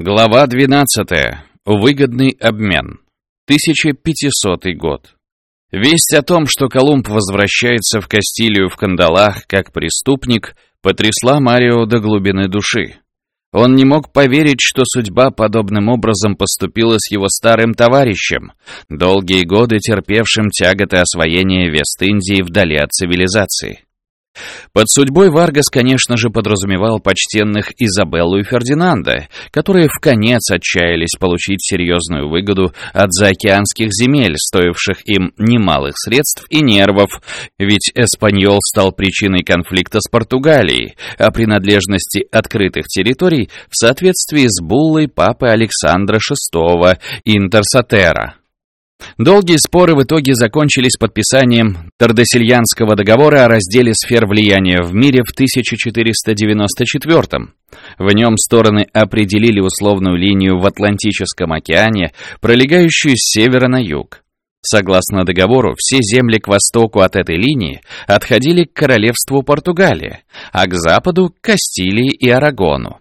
Глава 12. Выгодный обмен. 1500 год. Весть о том, что Колумб возвращается в Кастилию в кандалах как преступник, потрясла Марио до глубины души. Он не мог поверить, что судьба подобным образом поступила с его старым товарищем, долгие годы терпевшим тяготы освоения Вест-Индии вдали от цивилизации. Под судьбой Варгас, конечно же, подразумевал почтенных Изабеллу и Фердинанда, которые в конец отчаялись получить серьезную выгоду от заокеанских земель, стоивших им немалых средств и нервов, ведь Эспаньол стал причиной конфликта с Португалией, о принадлежности открытых территорий в соответствии с буллой папы Александра VI Интерсатера. Долгие споры в итоге закончились подписанием Тардесильянского договора о разделе сфер влияния в мире в 1494 -м. В нем стороны определили условную линию в Атлантическом океане, пролегающую с севера на юг. Согласно договору, все земли к востоку от этой линии отходили к королевству Португалия, а к западу — к Кастилии и Арагону.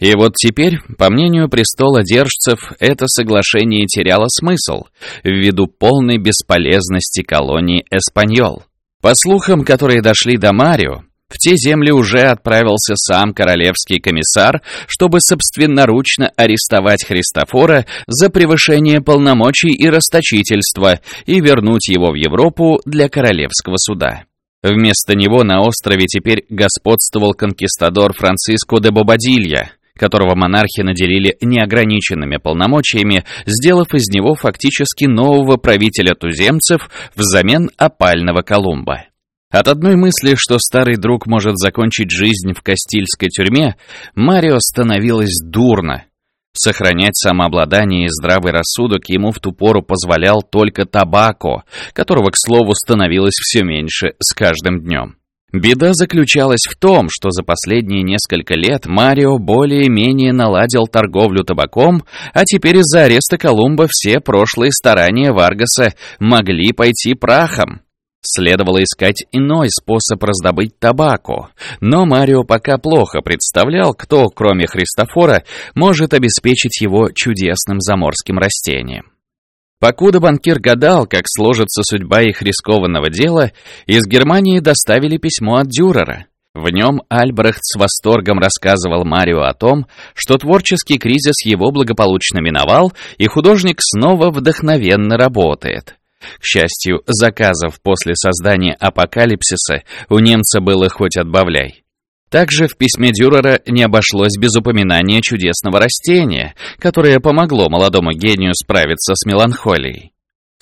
И вот теперь, по мнению престола держцев, это соглашение теряло смысл ввиду полной бесполезности колонии Эспаньол. По слухам, которые дошли до Марио, в те земли уже отправился сам королевский комиссар, чтобы собственноручно арестовать Христофора за превышение полномочий и расточительство и вернуть его в Европу для королевского суда. Вместо него на острове теперь господствовал конкистадор Франциско де Бобадилья, которого монархи наделили неограниченными полномочиями, сделав из него фактически нового правителя туземцев взамен опального Колумба. От одной мысли, что старый друг может закончить жизнь в Кастильской тюрьме, Марио становилось дурно. Сохранять самообладание и здравый рассудок ему в ту пору позволял только табако, которого, к слову, становилось все меньше с каждым днем. Беда заключалась в том, что за последние несколько лет Марио более-менее наладил торговлю табаком, а теперь из-за ареста Колумба все прошлые старания Варгаса могли пойти прахом. Следовало искать иной способ раздобыть табаку, но Марио пока плохо представлял, кто, кроме Христофора, может обеспечить его чудесным заморским растением. Покуда банкир гадал, как сложится судьба их рискованного дела, из Германии доставили письмо от Дюрера. В нем Альбрехт с восторгом рассказывал Марио о том, что творческий кризис его благополучно миновал, и художник снова вдохновенно работает. К счастью, заказов после создания «Апокалипсиса» у немца было хоть отбавляй. Также в письме Дюрера не обошлось без упоминания чудесного растения, которое помогло молодому гению справиться с меланхолией.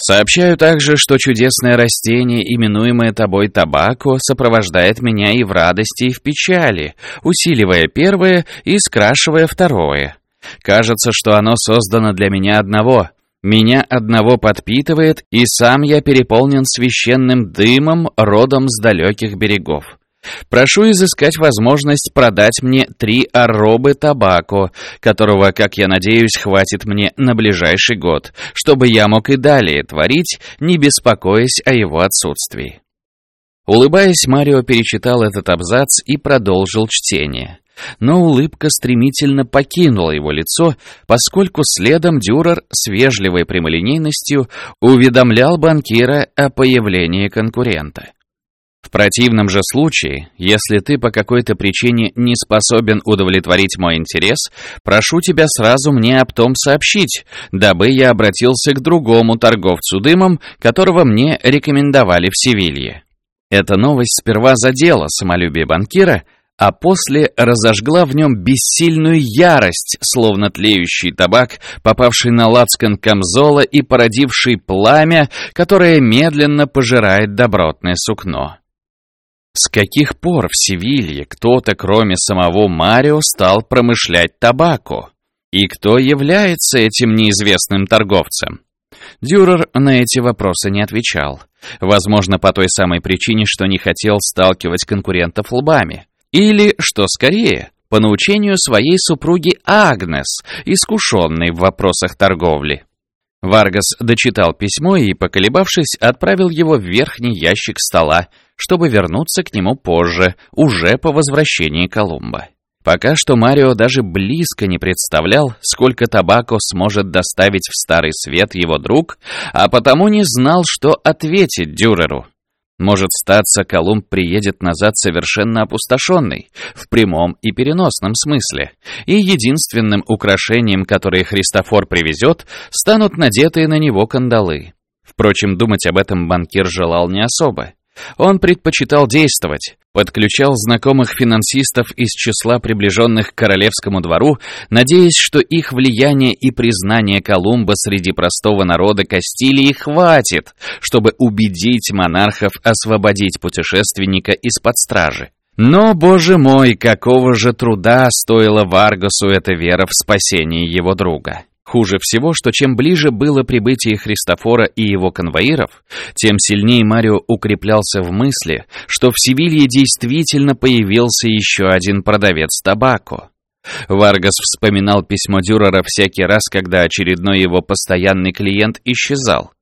Сообщаю также, что чудесное растение, именуемое тобой табако, сопровождает меня и в радости, и в печали, усиливая первое и скрашивая второе. Кажется, что оно создано для меня одного. Меня одного подпитывает, и сам я переполнен священным дымом, родом с далеких берегов. Прошу изыскать возможность продать мне три арробы табако, которого, как я надеюсь, хватит мне на ближайший год, чтобы я мог и далее творить, не беспокоясь о его отсутствии. Улыбаясь, Марио перечитал этот абзац и продолжил чтение. Но улыбка стремительно покинула его лицо, поскольку следом Дюрер с вежливой прямолинейностью уведомлял банкира о появлении конкурента. В противном же случае, если ты по какой-то причине не способен удовлетворить мой интерес, прошу тебя сразу мне об том сообщить, дабы я обратился к другому торговцу дымом, которого мне рекомендовали в Севилье. Эта новость сперва задела самолюбие банкира, а после разожгла в нем бессильную ярость, словно тлеющий табак, попавший на лацкан камзола и породивший пламя, которое медленно пожирает добротное сукно. С каких пор в Севилье кто-то, кроме самого Марио, стал промышлять табако? И кто является этим неизвестным торговцем? Дюрер на эти вопросы не отвечал. Возможно, по той самой причине, что не хотел сталкивать конкурентов лбами. Или, что скорее, по научению своей супруги Агнес, искушенной в вопросах торговли. Варгас дочитал письмо и, поколебавшись, отправил его в верхний ящик стола, чтобы вернуться к нему позже, уже по возвращении Колумба. Пока что Марио даже близко не представлял, сколько табако сможет доставить в Старый Свет его друг, а потому не знал, что ответить Дюреру. Может статься, Колумб приедет назад совершенно опустошенный, в прямом и переносном смысле, и единственным украшением, которое Христофор привезет, станут надетые на него кандалы. Впрочем, думать об этом банкир желал не особо. Он предпочитал действовать, подключал знакомых финансистов из числа приближенных к королевскому двору, надеясь, что их влияние и признание Колумба среди простого народа Кастилии хватит, чтобы убедить монархов освободить путешественника из-под стражи. Но, боже мой, какого же труда стоила Варгасу эта вера в спасение его друга. Хуже всего, что чем ближе было прибытие Христофора и его конвоиров, тем сильнее Марио укреплялся в мысли, что в Севилье действительно появился еще один продавец табако. Варгас вспоминал письмо Дюрера всякий раз, когда очередной его постоянный клиент исчезал.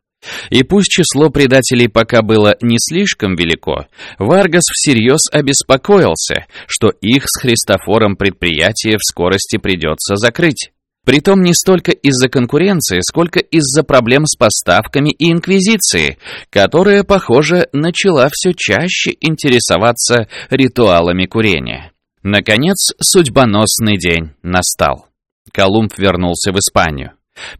И пусть число предателей пока было не слишком велико, Варгас всерьез обеспокоился, что их с Христофором предприятие вскорости придется закрыть. Притом не столько из-за конкуренции, сколько из-за проблем с поставками и инквизицией, которая, похоже, начала все чаще интересоваться ритуалами курения. Наконец, судьбоносный день настал. Колумб вернулся в Испанию.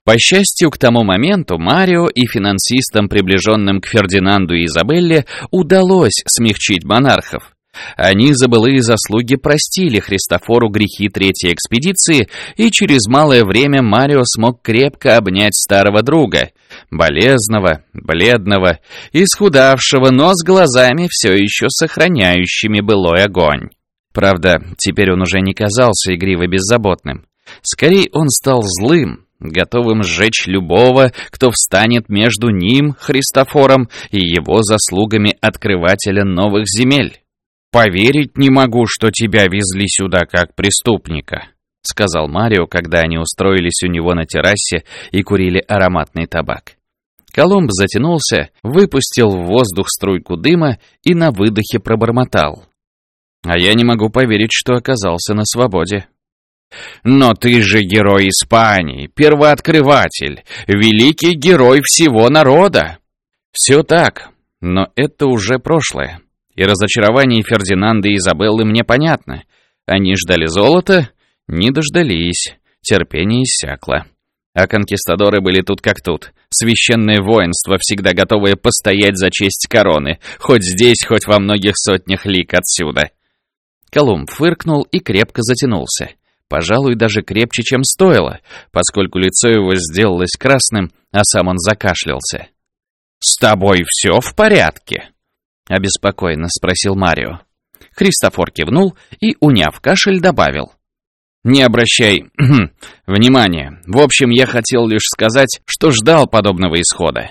По счастью, к тому моменту Марио и финансистам, приближенным к Фердинанду и Изабелле, удалось смягчить монархов. Они за былые заслуги простили Христофору грехи третьей экспедиции, и через малое время Марио смог крепко обнять старого друга, болезного, бледного, исхудавшего, но с глазами все еще сохраняющими былой огонь. Правда, теперь он уже не казался игриво беззаботным. Скорее, он стал злым, готовым сжечь любого, кто встанет между ним, Христофором, и его заслугами открывателя новых земель. «Поверить не могу, что тебя везли сюда как преступника», — сказал Марио, когда они устроились у него на террасе и курили ароматный табак. Колумб затянулся, выпустил в воздух струйку дыма и на выдохе пробормотал. «А я не могу поверить, что оказался на свободе». «Но ты же герой Испании, первооткрыватель, великий герой всего народа!» «Все так, но это уже прошлое. И разочарование Фердинанда и Изабеллы мне понятно. Они ждали золота, не дождались, терпение иссякло. А конкистадоры были тут как тут. Священное воинство, всегда готовое постоять за честь короны, хоть здесь, хоть во многих сотнях лик отсюда. Колумб фыркнул и крепко затянулся. Пожалуй, даже крепче, чем стоило, поскольку лицо его сделалось красным, а сам он закашлялся. «С тобой все в порядке?» — обеспокоенно спросил Марио. Христофор кивнул и, уняв кашель, добавил. «Не обращай внимания. В общем, я хотел лишь сказать, что ждал подобного исхода».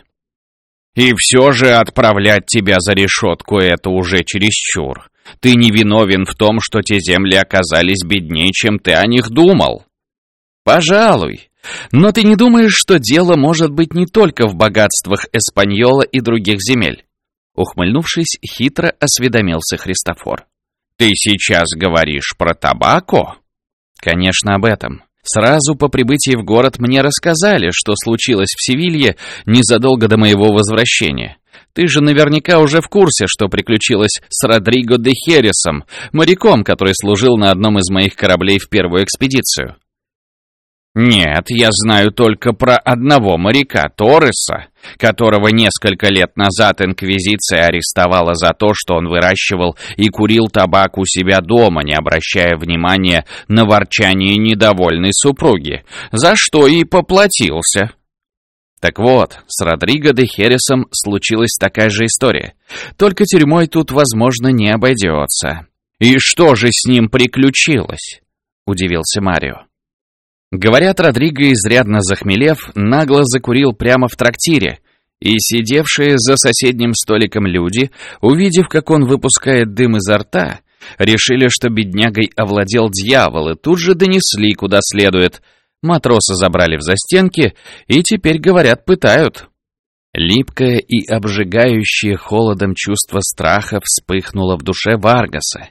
«И все же отправлять тебя за решетку — это уже чересчур. Ты не виновен в том, что те земли оказались беднее, чем ты о них думал». «Пожалуй. Но ты не думаешь, что дело может быть не только в богатствах Эспаньола и других земель? Ухмыльнувшись, хитро осведомился Христофор. «Ты сейчас говоришь про табако?» «Конечно, об этом. Сразу по прибытии в город мне рассказали, что случилось в Севилье незадолго до моего возвращения. Ты же наверняка уже в курсе, что приключилось с Родриго де Хересом, моряком, который служил на одном из моих кораблей в первую экспедицию. «Нет, я знаю только про одного моряка, Торреса, которого несколько лет назад Инквизиция арестовала за то, что он выращивал и курил табак у себя дома, не обращая внимания на ворчание недовольной супруги, за что и поплатился». Так вот, с Родриго де Хересом случилась такая же история. Только тюрьмой тут, возможно, не обойдется. «И что же с ним приключилось?» — удивился Марио. Говорят, Родриго, изрядно захмелев, нагло закурил прямо в трактире, и сидевшие за соседним столиком люди, увидев, как он выпускает дым изо рта, решили, что беднягой овладел дьявол, и тут же донесли куда следует. Матроса забрали в застенки и теперь, говорят, пытают. Липкое и обжигающее холодом чувство страха вспыхнуло в душе Варгаса.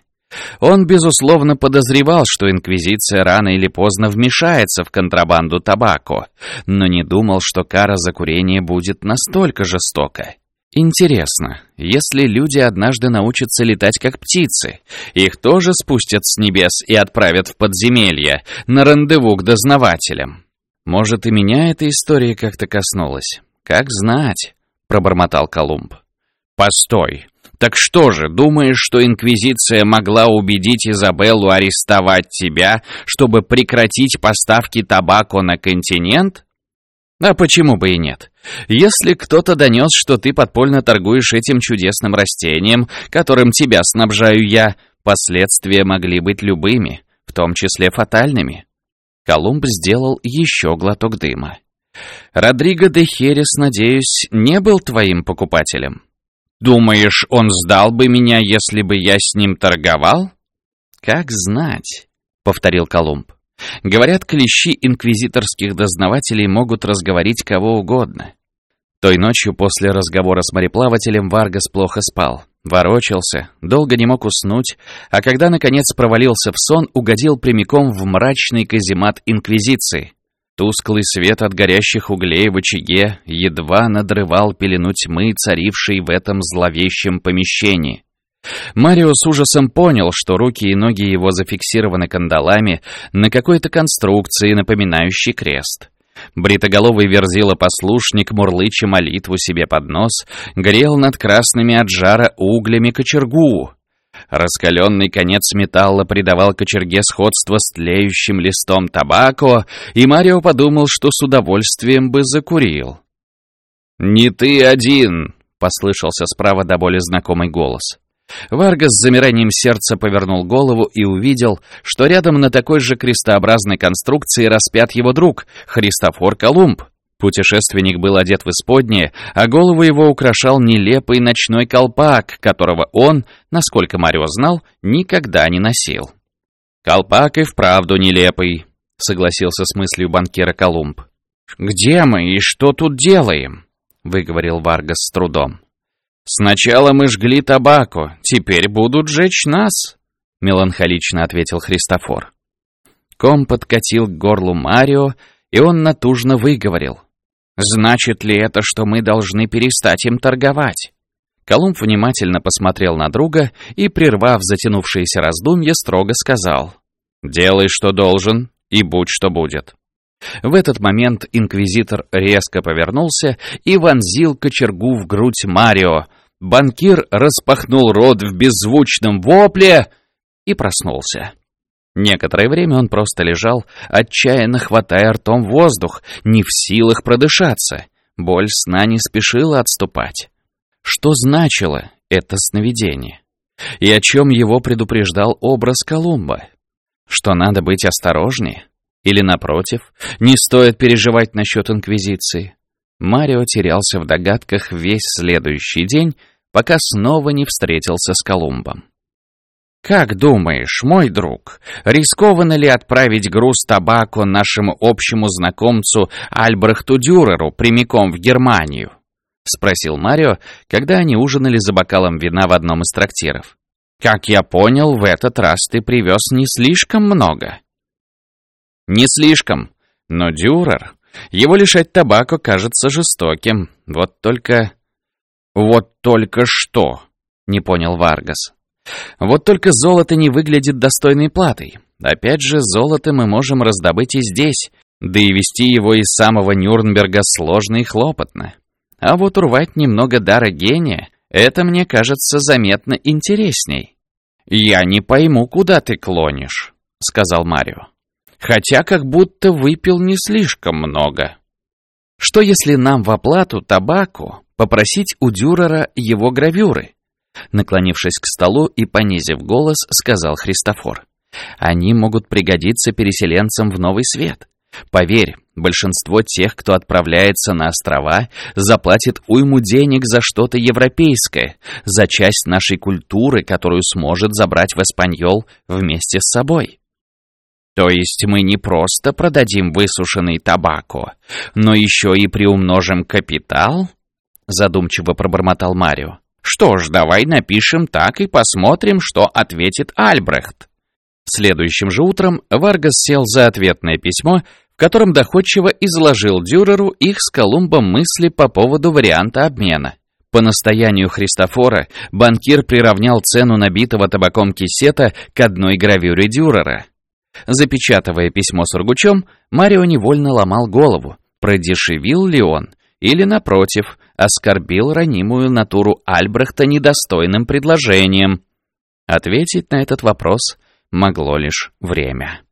Он, безусловно, подозревал, что Инквизиция рано или поздно вмешается в контрабанду табако, но не думал, что кара за курение будет настолько жестока. Интересно, если люди однажды научатся летать как птицы, их тоже спустят с небес и отправят в подземелье на рандеву к дознавателям? Может, и меня эта история как-то коснулась? Как знать, пробормотал Колумб. Постой, так что же, думаешь, что Инквизиция могла убедить Изабеллу арестовать тебя, чтобы прекратить поставки табако на континент? А почему бы и нет? Если кто-то донес, что ты подпольно торгуешь этим чудесным растением, которым тебя снабжаю я, последствия могли быть любыми, в том числе фатальными. Колумб сделал еще глоток дыма. «Родриго де Херес, надеюсь, не был твоим покупателем?» «Думаешь, он сдал бы меня, если бы я с ним торговал?» «Как знать», — повторил Колумб. «Говорят, клещи инквизиторских дознавателей могут разговорить кого угодно». Той ночью после разговора с мореплавателем Варгас плохо спал. Ворочался, долго не мог уснуть, а когда, наконец, провалился в сон, угодил прямиком в мрачный каземат Инквизиции. Тусклый свет от горящих углей в очаге едва надрывал пелену тьмы, царившей в этом зловещем помещении. Марио с ужасом понял, что руки и ноги его зафиксированы кандалами на какой-то конструкции, напоминающей крест. Бритоголовый верзила-послушник, мурлыча молитву себе под нос, грел над красными от жара углями кочергу. Раскаленный конец металла придавал кочерге сходство с тлеющим листом табако, и Марио подумал, что с удовольствием бы закурил. «Не ты один!» — послышался справа до боли знакомый голос. Варгас с замиранием сердца повернул голову и увидел, что рядом на такой же крестообразной конструкции распят его друг, Христофор Колумб. Путешественник был одет в исподнее, а голову его украшал нелепый ночной колпак, которого он, насколько Марио знал, никогда не носил. «Колпак и вправду нелепый», — согласился с мыслью банкира Колумб. «Где мы и что тут делаем?» — выговорил Варгас с трудом. «Сначала мы жгли табако, теперь будут жечь нас», — меланхолично ответил Христофор. Ком подкатил к горлу Марио, и он натужно выговорил. «Значит ли это, что мы должны перестать им торговать?» Колумб внимательно посмотрел на друга и, прервав затянувшееся раздумье, строго сказал. «Делай, что должен, и будь, что будет». В этот момент инквизитор резко повернулся и вонзил кочергу в грудь Марио. Банкир распахнул рот в беззвучном вопле и проснулся. Некоторое время он просто лежал, отчаянно хватая ртом воздух, не в силах продышаться. Боль сна не спешила отступать. Что значило это сновидение? И о чем его предупреждал образ Колумба? Что надо быть осторожнее? Или, напротив, не стоит переживать насчет Инквизиции? Марио терялся в догадках весь следующий день, пока снова не встретился с Колумбом. «Как думаешь, мой друг, рискованно ли отправить груз табако нашему общему знакомцу Альбрехту Дюреру прямиком в Германию?» — спросил Марио, когда они ужинали за бокалом вина в одном из трактиров. «Как я понял, в этот раз ты привез не слишком много». «Не слишком, но Дюрер, его лишать табако кажется жестоким. Вот только...» «Вот только что?» — не понял Варгас. Вот только золото не выглядит достойной платой. Опять же, золото мы можем раздобыть и здесь, да и вести его из самого Нюрнберга сложно и хлопотно. А вот урвать немного дара гения — это, мне кажется, заметно интересней. «Я не пойму, куда ты клонишь», — сказал Марио. «Хотя как будто выпил не слишком много». «Что если нам в оплату табаку попросить у Дюрера его гравюры?» Наклонившись к столу и понизив голос, сказал Христофор. «Они могут пригодиться переселенцам в новый свет. Поверь, большинство тех, кто отправляется на острова, заплатит уйму денег за что-то европейское, за часть нашей культуры, которую сможет забрать в Эспаньол вместе с собой». То есть мы не просто продадим высушенный табако, но еще и приумножим капитал? Задумчиво пробормотал Марио. Что ж, давай напишем так и посмотрим, что ответит Альбрехт. Следующим же утром Варгас сел за ответное письмо, в котором доходчиво изложил Дюреру их с Колумбом мысли по поводу варианта обмена. По настоянию Христофора банкир приравнял цену набитого табаком кисета к одной гравюре Дюрера. Запечатывая письмо с Ургучом, Марио невольно ломал голову, продешевил ли он, или, напротив, оскорбил ранимую натуру Альбрехта недостойным предложением. Ответить на этот вопрос могло лишь время.